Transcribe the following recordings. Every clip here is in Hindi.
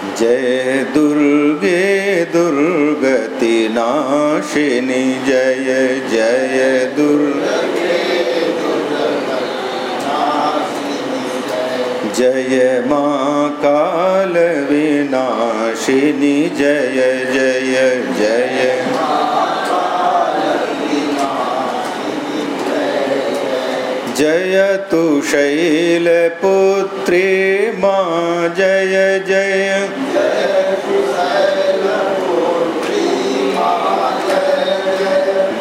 जय दुर्गे दुर्गति नाशिनी जय जय दुर्गे जय माँ काल विनाशिनी जय जय जय जय तु शैलपुत्री माँ जय जय।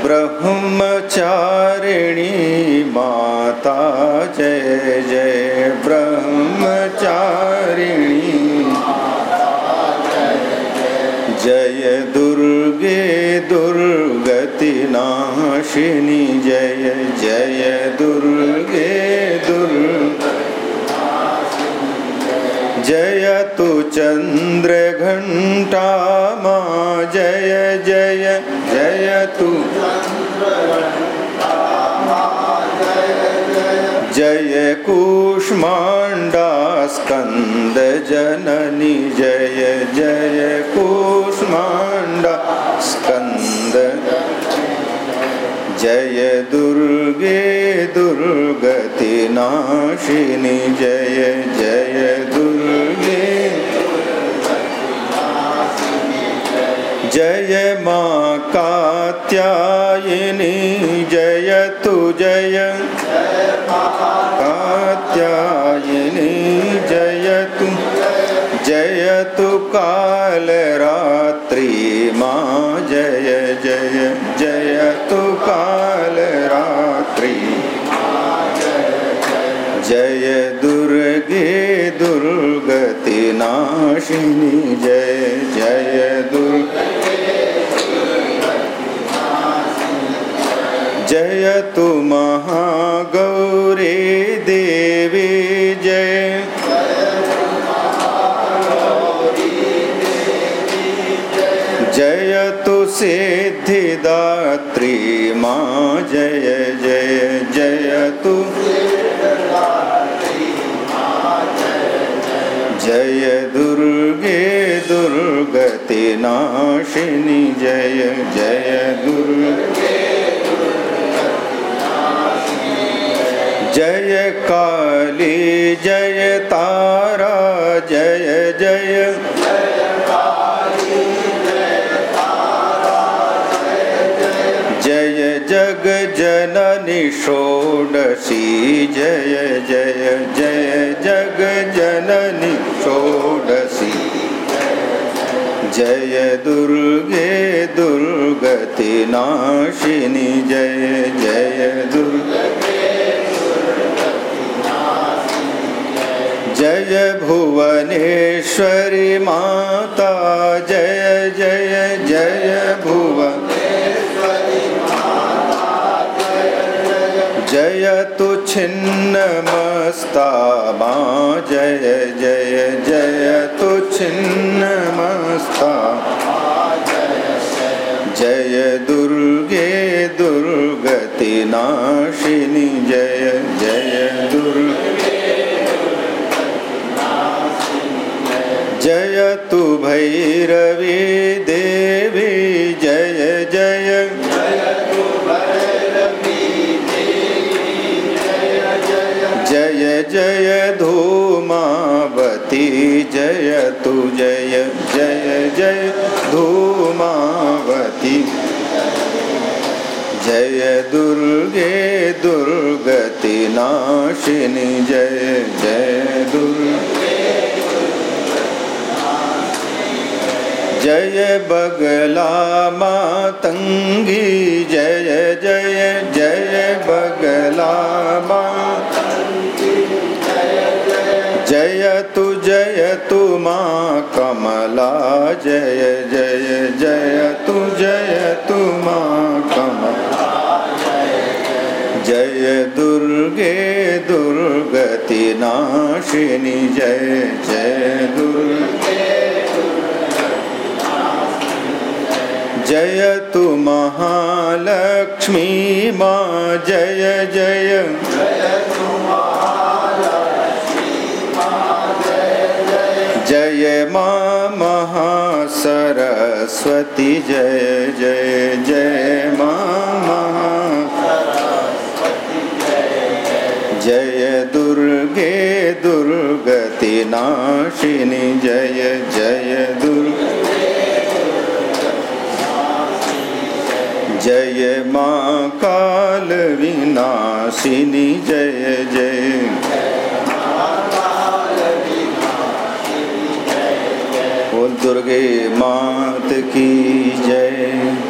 ब्रह्मचारिणी माता, जय जय। ब्रह्मचारिणी। जय दुर्गे दुर्गति नाशिनी जय जय दुर्गे चंद्र घंटा माँ जय जय जय तू। जय कूष्मांडा स्कंद जननी जय जय कूष्मांडा स्कंद जय दुर्गे दुर्गति नाशिनी जय जय कात्यायिनी जय तु जय। कात्यायिनी जय तु जय तु काल रात्रि माँ जय जय। जय तु काल रात्रि जय दुर्गे दुर्गति नाशिनी। जय जय दुर्गे जय तु महागौरी देवी, जय। जय तु सिद्धिदात्री माँ, जय जय जय तु। जय दुर्गे दुर्गति नाशिनी, जय जय दुर्गे। जय काली, जय तारा, जय जय। जय जग जननी षोडशी, जय जय जय जग जननी षोडशी। जय दुर्गे दुर्गति नाशिनी, जय जय दुर्गे जय भुवनेश्वरी माता, जय जय जय भुवन। जय तु छिन्न मस्ता जय जय जय तु छिन्न मस्ता जय दुर्गे भैरवी देवी, जय जय। जय जय धूमावती, जय तु जय जय जय धूमावती। जय दुर्गे दुर्गति नाशिनी, जय जय दुर्गे जय बगला मातंगी, जय जय जय बगला जय तु जय, तु माँ कमला, जय जय जय, तु जय, तु माँ कमला, जय, दुर्गे, दुर्गति नाशिनी, जय जय दुर्गे जय तु महालक्ष्मी माँ, जय जय। जय माँ महासरस्वती, जय जय जय माँ महा। जय दुर्गे दुर्गति नाशिनी जय जय दुर्गे जय माँ काल विनाशिनी जय जय। बोल दुर्गे मात की जय।